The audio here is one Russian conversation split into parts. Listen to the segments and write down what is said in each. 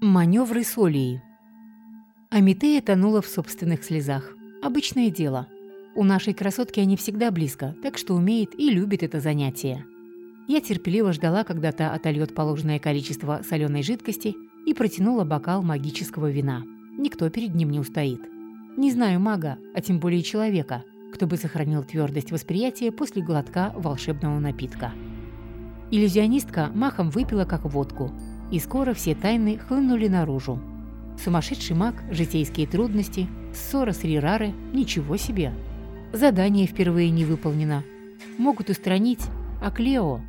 Маневры с Олией. Амитея тонула в собственных слезах. Обычное дело. У нашей красотки они всегда близко, так что умеет и любит это занятие. Я терпеливо ждала, когда та отольет положенное количество соленой жидкости и протянула бокал магического вина. Никто перед ним не устоит. Не знаю мага, а тем более человека, кто бы сохранил твердость восприятия после глотка волшебного напитка. Иллюзионистка махом выпила как водку – и скоро все тайны хлынули наружу. Сумасшедший маг, житейские трудности, ссора с Рирары – ничего себе. Задание впервые не выполнено. Могут устранить, а Клео…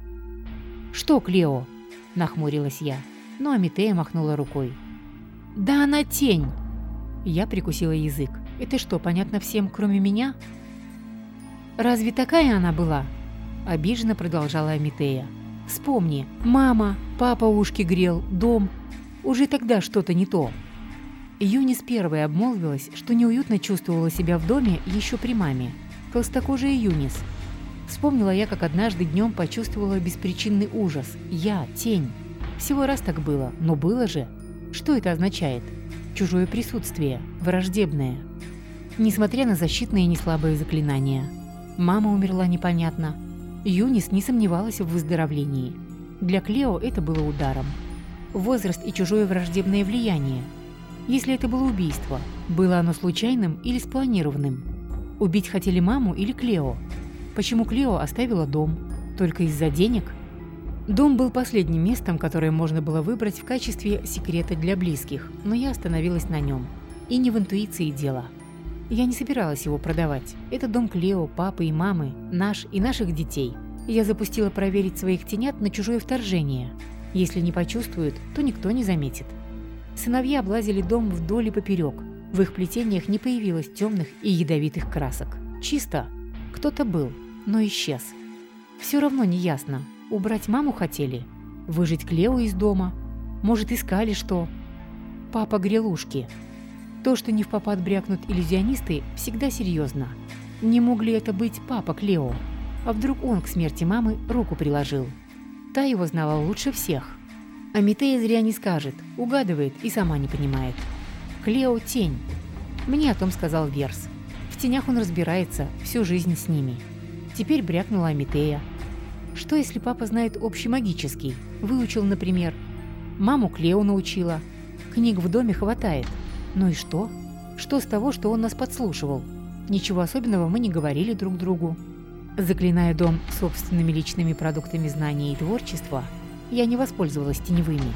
«Что Клео?» – нахмурилась я, но Амитея махнула рукой. «Да она тень!» Я прикусила язык. «Это что, понятно всем, кроме меня?» «Разве такая она была?» – обиженно продолжала Амитея. Вспомни, мама, папа ушки грел, дом. Уже тогда что-то не то. Юнис первой обмолвилась, что неуютно чувствовала себя в доме еще при маме. Толстокожая Юнис. Вспомнила я, как однажды днем почувствовала беспричинный ужас. Я – тень. Всего раз так было, но было же. Что это означает? Чужое присутствие, враждебное. Несмотря на защитные и неслабые заклинания. Мама умерла непонятно, Юнис не сомневалась в выздоровлении. Для Клео это было ударом. Возраст и чужое враждебное влияние. Если это было убийство, было оно случайным или спланированным? Убить хотели маму или Клео? Почему Клео оставила дом? Только из-за денег? Дом был последним местом, которое можно было выбрать в качестве секрета для близких, но я остановилась на нем. И не в интуиции дело – я не собиралась его продавать. Это дом Клео, папы и мамы, наш и наших детей. Я запустила проверить своих тенят на чужое вторжение. Если не почувствуют, то никто не заметит. Сыновья облазили дом вдоль и поперек. В их плетениях не появилось темных и ядовитых красок. Чисто. Кто-то был, но исчез. Все равно не ясно. Убрать маму хотели? Выжить Клео из дома? Может, искали что? Папа грелушки. То, что не в попад брякнут иллюзионисты, всегда серьезно. Не мог ли это быть папа Клео? А вдруг он к смерти мамы руку приложил? Та его знала лучше всех. А Митея зря не скажет, угадывает и сама не понимает. Клео – тень. Мне о том сказал Верс. В тенях он разбирается, всю жизнь с ними. Теперь брякнула Амитея. Что, если папа знает общий магический? Выучил, например. Маму Клео научила. Книг в доме хватает. Ну и что? Что с того, что он нас подслушивал? Ничего особенного мы не говорили друг другу. Заклиная дом собственными личными продуктами знания и творчества, я не воспользовалась теневыми.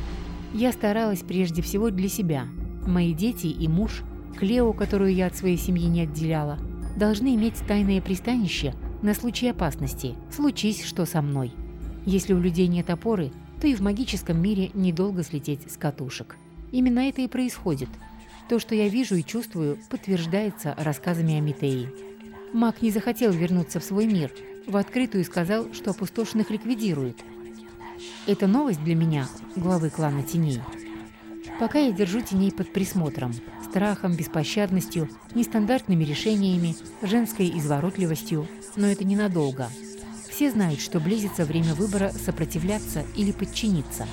Я старалась прежде всего для себя. Мои дети и муж, Клео, которую я от своей семьи не отделяла, должны иметь тайное пристанище на случай опасности, случись что со мной. Если у людей нет опоры, то и в магическом мире недолго слететь с катушек. Именно это и происходит – то, что я вижу и чувствую, подтверждается рассказами о Митеи. Маг не захотел вернуться в свой мир, в открытую сказал, что опустошенных ликвидирует. Это новость для меня, главы клана теней. Пока я держу теней под присмотром, страхом, беспощадностью, нестандартными решениями, женской изворотливостью, но это ненадолго. Все знают, что близится время выбора сопротивляться или подчиниться.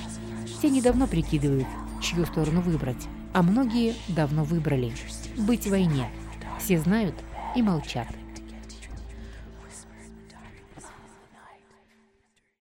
Все недавно прикидывают, чью сторону выбрать а многие давно выбрали – быть в войне. Все знают и молчат.